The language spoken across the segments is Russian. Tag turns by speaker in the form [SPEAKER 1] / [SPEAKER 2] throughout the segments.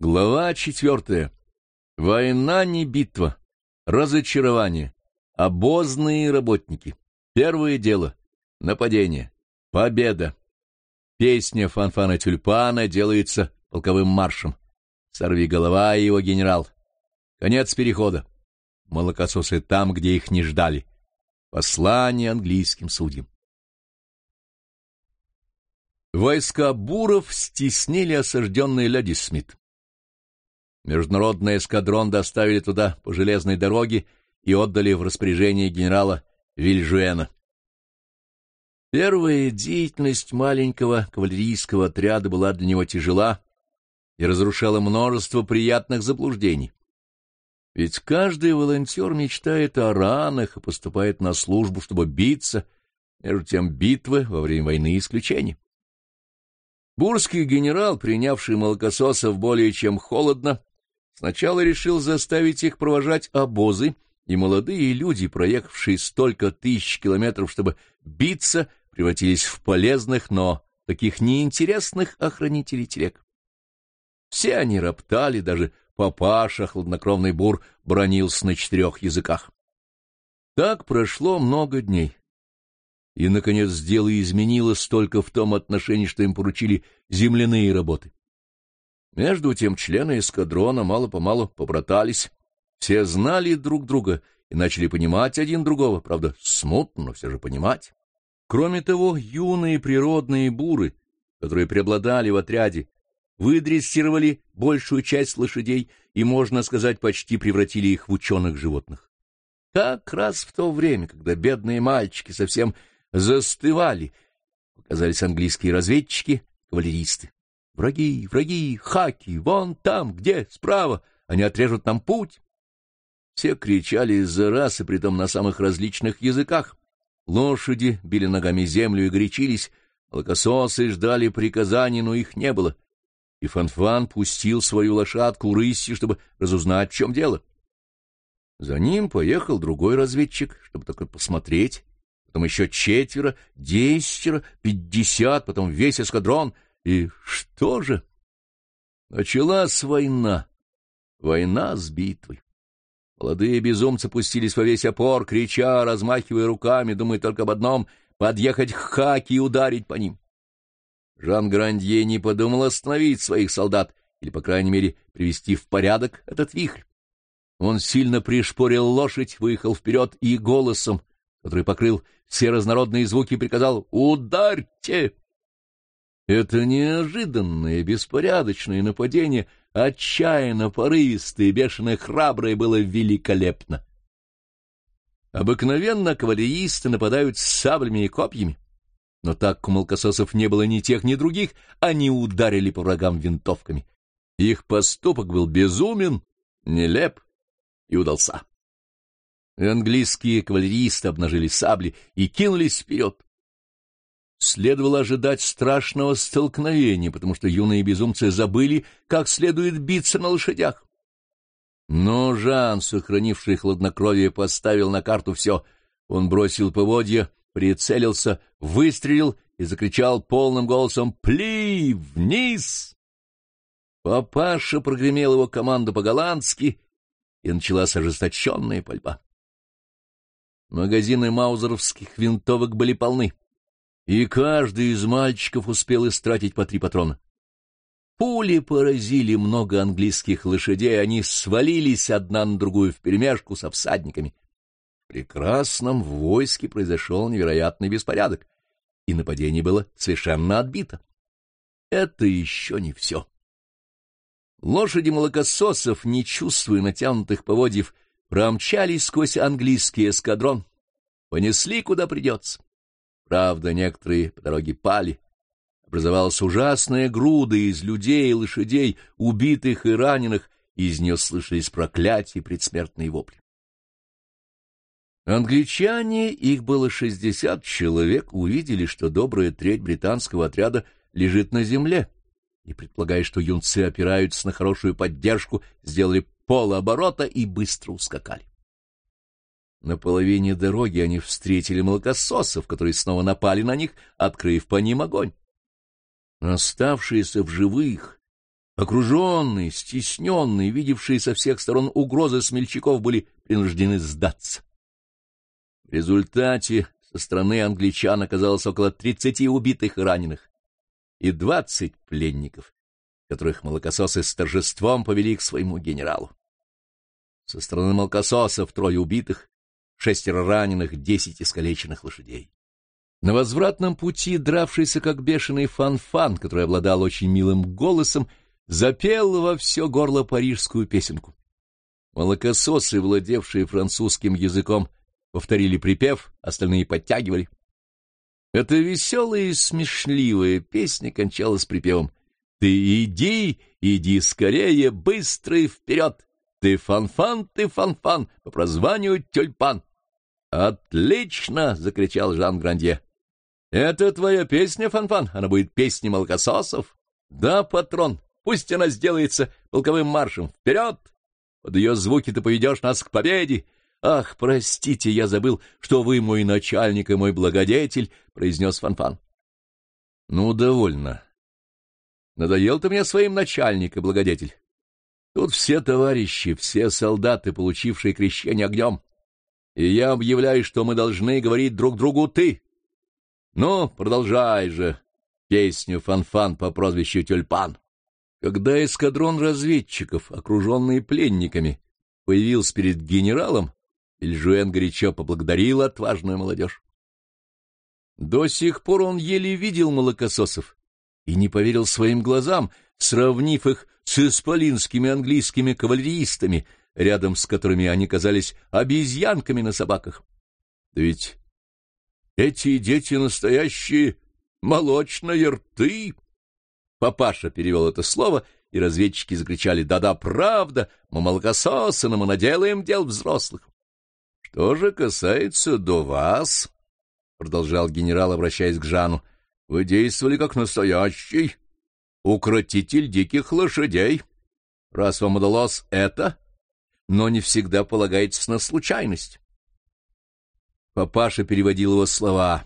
[SPEAKER 1] Глава четвертая. Война не битва. Разочарование. Обозные работники. Первое дело. Нападение. Победа. Песня фанфана тюльпана делается полковым маршем. Сорви голова его генерал. Конец перехода. Молокососы там, где их не ждали. Послание английским судьям. Войска буров стеснили осажденный Леди Смит. Международный эскадрон доставили туда по железной дороге и отдали в распоряжение генерала Вильжуэна. Первая деятельность маленького кавалерийского отряда была для него тяжела и разрушала множество приятных заблуждений. Ведь каждый волонтер мечтает о ранах и поступает на службу, чтобы биться, между тем битвы во время войны исключение. Бурский генерал, принявший молокососов более чем холодно, Сначала решил заставить их провожать обозы, и молодые люди, проехавшие столько тысяч километров, чтобы биться, превратились в полезных, но таких неинтересных охранителей телег. Все они роптали, даже папаша, хладнокровный бур, бронился на четырех языках. Так прошло много дней. И, наконец, дело изменилось только в том отношении, что им поручили земляные работы. Между тем члены эскадрона мало-помалу побратались. Все знали друг друга и начали понимать один другого, правда, смутно, но все же понимать. Кроме того, юные природные буры, которые преобладали в отряде, выдрессировали большую часть лошадей и, можно сказать, почти превратили их в ученых животных. Как раз в то время, когда бедные мальчики совсем застывали, показались английские разведчики, кавалеристы. Враги, враги, хаки, вон там, где, справа, они отрежут нам путь. Все кричали из-за раз, и притом на самых различных языках. Лошади били ногами землю и горячились, молокососы ждали приказаний, но их не было. И Фанфан пустил свою лошадку рысью, чтобы разузнать, в чем дело. За ним поехал другой разведчик, чтобы только посмотреть. Потом еще четверо, десятеро, пятьдесят, потом весь эскадрон — и что же? Началась война. Война с битвой. Молодые безумцы пустились во весь опор, крича, размахивая руками, думая только об одном — подъехать к хаке и ударить по ним. Жан Грандье не подумал остановить своих солдат или, по крайней мере, привести в порядок этот вихрь. Он сильно пришпорил лошадь, выехал вперед и голосом, который покрыл все разнородные звуки, приказал «Ударьте!» Это неожиданное, беспорядочное нападение, отчаянно порывистое, бешено храброе, было великолепно. Обыкновенно кавалеристы нападают с саблями и копьями, но так у молкососов не было ни тех, ни других, они ударили по врагам винтовками. Их поступок был безумен, нелеп и удался. Английские кавалеристы обнажили сабли и кинулись вперед следовало ожидать страшного столкновения, потому что юные безумцы забыли, как следует биться на лошадях. Но Жан, сохранивший хладнокровие, поставил на карту все. Он бросил поводья, прицелился, выстрелил и закричал полным голосом «Пли! Вниз!». Папаша прогремел его команду по-голландски, и началась ожесточенная пальба. Магазины маузеровских винтовок были полны и каждый из мальчиков успел истратить по три патрона. Пули поразили много английских лошадей, они свалились одна на другую вперемешку со всадниками. В прекрасном войске произошел невероятный беспорядок, и нападение было совершенно отбито. Это еще не все. Лошади молокососов, не чувствуя натянутых поводьев, промчались сквозь английский эскадрон, понесли куда придется. Правда, некоторые по дороге пали. Образовалась ужасная груда из людей и лошадей, убитых и раненых, и из нее слышались проклятия и предсмертные вопли. Англичане, их было шестьдесят человек, увидели, что добрая треть британского отряда лежит на земле, и, предполагая, что юнцы опираются на хорошую поддержку, сделали полоборота и быстро ускакали. На половине дороги они встретили молокососов, которые снова напали на них, открыв по ним огонь. Оставшиеся в живых Окруженные, стесненные, видевшие со всех сторон угрозы смельчаков были принуждены сдаться. В результате со стороны англичан оказалось около тридцати убитых и раненых и двадцать пленников, которых молокососы с торжеством повели к своему генералу. Со стороны молокососов трое убитых, шестеро раненых, десять искалеченных лошадей. На возвратном пути дравшийся как бешеный Фанфан, который обладал очень милым голосом, запел во все горло парижскую песенку. Молокососы, владевшие французским языком, повторили припев, остальные подтягивали. Эта веселая и смешливая песня кончалась припевом «Ты иди, иди скорее, быстро и вперед! Ты Фанфан, ты Фанфан, по прозванию тюльпан!» «Отлично!» — закричал Жан Грандье. «Это твоя песня, фанфан? Она будет песней молокососов?» «Да, патрон, Пусть она сделается полковым маршем. Вперед! Под ее звуки ты поведешь нас к победе. Ах, простите, я забыл, что вы мой начальник и мой благодетель, — произнес Фанфан. -фан. Ну, довольно. Надоел ты мне своим начальник и благодетель. Тут все товарищи, все солдаты, получившие крещение огнем. И я объявляю, что мы должны говорить друг другу «ты». Ну, продолжай же песню Фанфан -фан по прозвищу Тюльпан. Когда эскадрон разведчиков, окруженный пленниками, появился перед генералом, Ильжуэн горячо поблагодарил отважную молодежь. До сих пор он еле видел молокососов и не поверил своим глазам, сравнив их с исполинскими английскими кавалеристами, рядом с которыми они казались обезьянками на собаках. Да ведь эти дети настоящие молочные рты, Папаша перевел это слово, и разведчики закричали «Да-да, правда, мы молокососы, но мы наделаем дел взрослых». «Что же касается до вас?» — продолжал генерал, обращаясь к Жану. «Вы действовали как настоящий укротитель диких лошадей. Раз вам удалось это, но не всегда полагается на случайность». Папаша переводил его слова,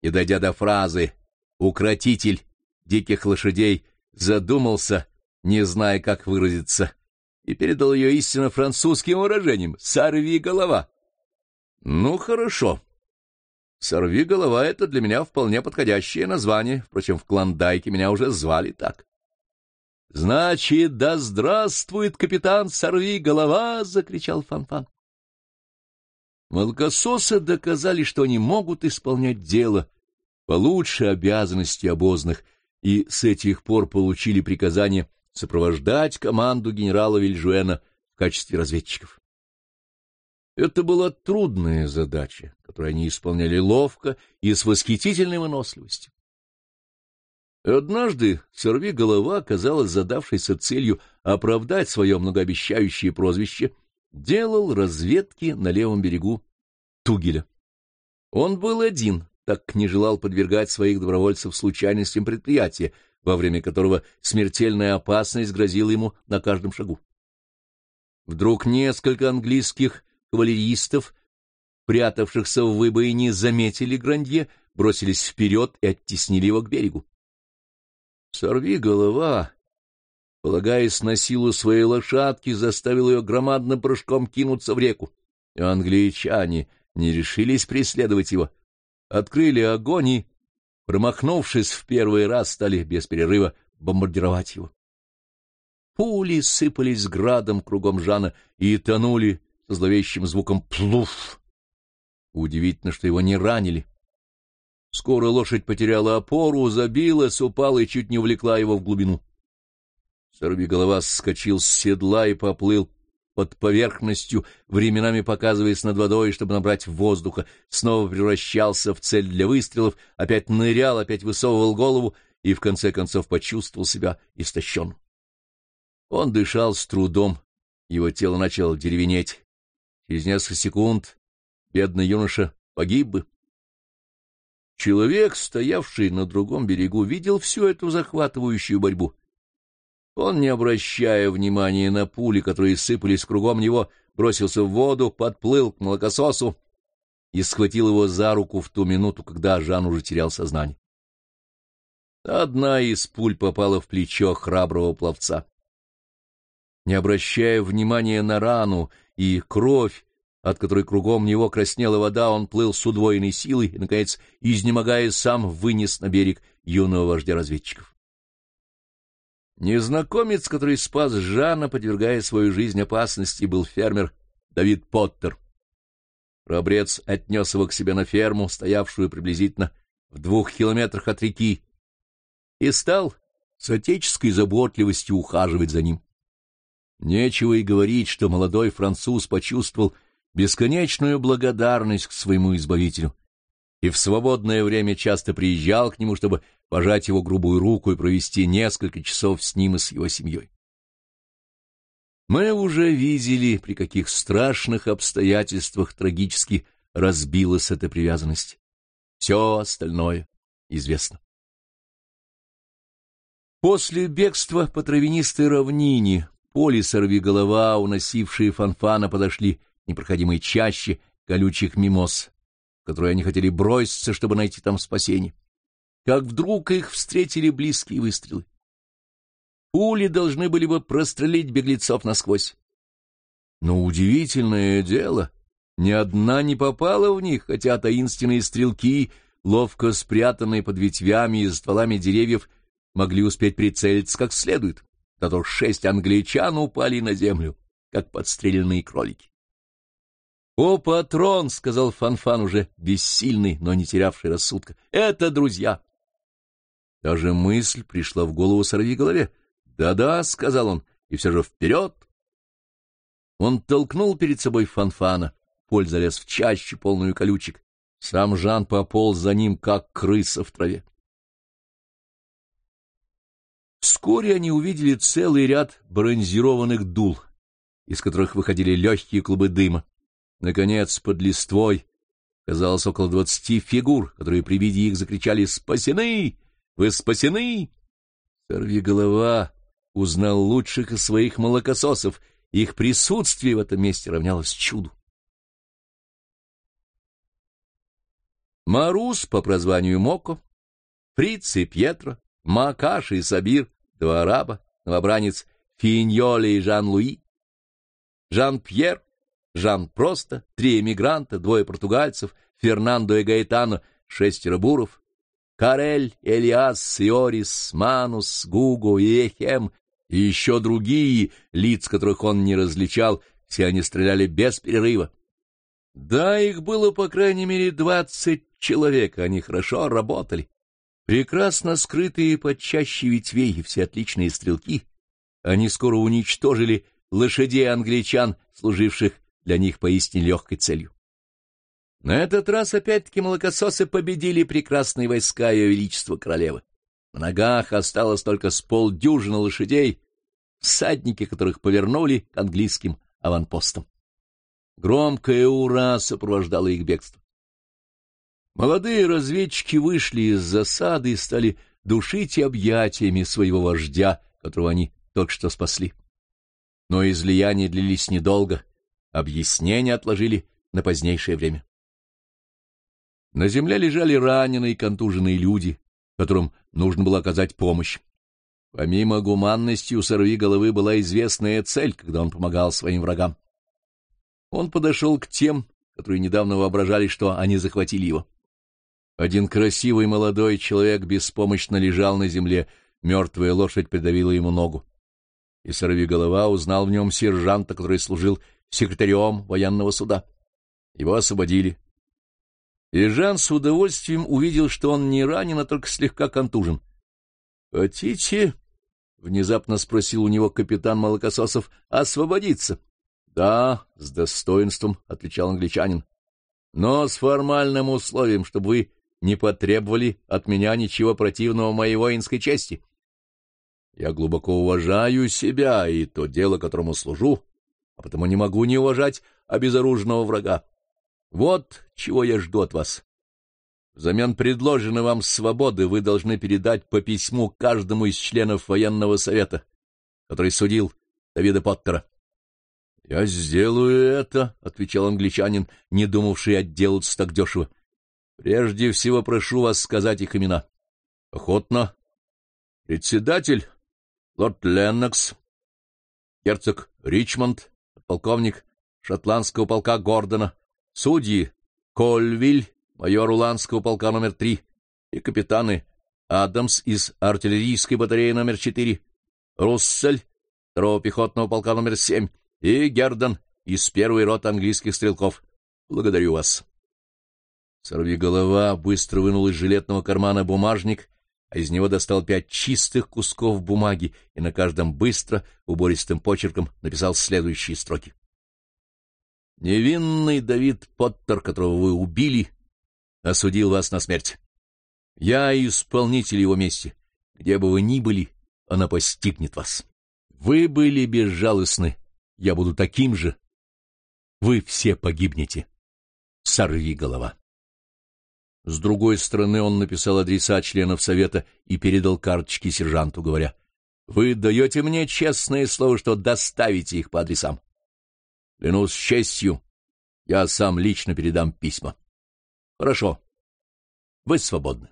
[SPEAKER 1] и, дойдя до фразы «укротитель диких лошадей, задумался, не зная, как выразиться, и передал ее истинно французским выражением «сорви голова». Ну, хорошо. «Сорви голова» — это для меня вполне подходящее название, впрочем, в Клондайке меня уже звали так. «Значит, да здравствует капитан Сорви голова!» — закричал Фанфан. -фан. Молокососы доказали, что они могут исполнять дело получше обязанностей обозных — и с этих пор получили приказание сопровождать команду генерала Вильжуэна в качестве разведчиков. Это была трудная задача, которую они исполняли ловко и с восхитительной выносливостью. Однажды сорви голова, казалось, задавшейся целью оправдать свое многообещающее прозвище, делал разведки на левом берегу Тугеля. Он был один, так не желал подвергать своих добровольцев случайностям предприятия, во время которого смертельная опасность грозила ему на каждом шагу. Вдруг несколько английских кавалеристов, прятавшихся в выбоине, заметили Грандье, бросились вперед и оттеснили его к берегу. «Сорви голова!» Полагаясь на силу своей лошадки, заставил ее громадным прыжком кинуться в реку. И англичане не решились преследовать его, открыли огонь и, промахнувшись в первый раз, стали без перерыва бомбардировать его. Пули сыпались градом кругом Жана и тонули зловещим звуком «плуф». Удивительно, что его не ранили. Скоро лошадь потеряла опору, забилась, упала и чуть не увлекла его в глубину. Сорвиголова скочил с седла и поплыл под поверхностью, временами показываясь над водой, чтобы набрать воздуха, снова превращался в цель для выстрелов, опять нырял, опять высовывал голову и в конце концов почувствовал себя истощенным. Он дышал с трудом, его тело начало деревенеть. Через несколько секунд бедный юноша погиб бы. Человек, стоявший на другом берегу, видел всю эту захватывающую борьбу он, не обращая внимания на пули, которые сыпались кругом него, бросился в воду, подплыл к молокососу и схватил его за руку в ту минуту, когда Жан уже терял сознание. Одна из пуль попала в плечо храброго пловца. Не обращая внимания на рану и кровь, от которой кругом него краснела вода, он плыл с удвоенной силой и, наконец, изнемогая сам, вынес на берег юного вождя разведчиков. Незнакомец, который спас Жанна, подвергая свою жизнь опасности, был фермер Давид Поттер. Храбрец отнес его к себе на ферму, стоявшую приблизительно в двух километрах от реки, и стал с отеческой заботливостью ухаживать за ним. Нечего и говорить, что молодой француз почувствовал бесконечную благодарность к своему избавителю и в свободное время часто приезжал к нему, чтобы пожать его грубую руку и провести несколько часов с ним и с его семьей. Мы уже видели, при каких страшных обстоятельствах трагически разбилась эта привязанность. Все остальное известно. После бегства по травянистой равнине поле сорвиголова, уносившие фанфана, подошли непроходимой чаще колючих мимоз, которые они хотели броситься, чтобы найти там спасение. Как вдруг их встретили близкие выстрелы. Пули должны были бы прострелить беглецов насквозь. Но удивительное дело, ни одна не попала в них, хотя таинственные стрелки, ловко спрятанные под ветвями и стволами деревьев, могли успеть прицелиться как следует. Зато шесть англичан упали на землю, как подстреленные кролики. «О, патрон!» — сказал Фанфан, уже бессильный, но не терявший рассудка. «Это друзья!» Даже мысль пришла в голову сорви голове. «Да-да», — сказал он, — «и все же вперед!» Он толкнул перед собой Фанфана. Поль залез в чащу, полную колючек. Сам Жан пополз за ним, как крыса в траве. Вскоре они увидели целый ряд бронзированных дул, из которых выходили легкие клубы дыма. Наконец, под листвой казалось около двадцати фигур, которые при виде их закричали «Спасены! Вы спасены!» Сорви голова узнал лучших из своих молокососов, их присутствие в этом месте равнялось чуду. Марус по прозванию Моко, Фриц и Пьетро, Макаш и Сабир, два араба, новобранец Финьоли и Жан-Луи, Жан-Пьер, Жан Просто, три эмигранта, двое португальцев, Фернандо и Гаэтано, шестеро буров, Карель, Элиас, Сиорис, Манус, Гуго и Эхем, и еще другие, лиц которых он не различал, все они стреляли без перерыва. Да, их было по крайней мере двадцать человек, они хорошо работали. Прекрасно скрытые под чаще ветвей и все отличные стрелки, они скоро уничтожили лошадей англичан, служивших для них поистине легкой целью. На этот раз опять-таки молокососы победили прекрасные войска Ее Величества Королевы. На ногах осталось только с полдюжины лошадей, всадники которых повернули к английским аванпостам. Громкое «Ура!» сопровождало их бегство. Молодые разведчики вышли из засады и стали душить объятиями своего вождя, которого они только что спасли. Но излияния длились недолго, объяснения отложили на позднейшее время. На земле лежали раненые и контуженные люди, которым нужно было оказать помощь. Помимо гуманности у сорви головы была известная цель, когда он помогал своим врагам. Он подошел к тем, которые недавно воображали, что они захватили его. Один красивый молодой человек беспомощно лежал на земле, мертвая лошадь придавила ему ногу. И сорвиголова узнал в нем сержанта, который служил секретарем военного суда. Его освободили. И Жан с удовольствием увидел, что он не ранен, а только слегка контужен. — Хотите? — внезапно спросил у него капитан Молокососов. — Освободиться? — Да, — с достоинством отвечал англичанин. — Но с формальным условием, чтобы вы не потребовали от меня ничего противного моей воинской чести. Я глубоко уважаю себя и то дело, которому служу, а потому не могу не уважать обезоруженного врага. Вот чего я жду от вас. Взамен предложенной вам свободы вы должны передать по письму каждому из членов военного совета, который судил Давида Поттера. — Я сделаю это, — отвечал англичанин, не думавший отделаться так дешево. Прежде всего прошу вас сказать их имена. Охотно, Председатель — лорд Леннокс, герцог Ричмонд, полковник шотландского полка Гордона, судьи Кольвиль, майор Уланского полка номер три и капитаны Адамс из артиллерийской батареи номер четыре, Руссель, второго пехотного полка номер семь и Гердон из первой роты английских стрелков. Благодарю вас. Сорви голова быстро вынул из жилетного кармана бумажник, а из него достал пять чистых кусков бумаги и на каждом быстро, убористым почерком написал следующие строки. «Невинный Давид Поттер, которого вы убили, осудил вас на смерть. Я исполнитель его мести. Где бы вы ни были, она постигнет вас. Вы были безжалостны, я буду таким же. Вы все погибнете. Сорви голова. С другой стороны он написал адреса членов совета и передал карточки сержанту, говоря, «Вы даете мне честное слово, что доставите их по адресам. Клянусь честью, я сам лично передам письма. Хорошо, вы свободны».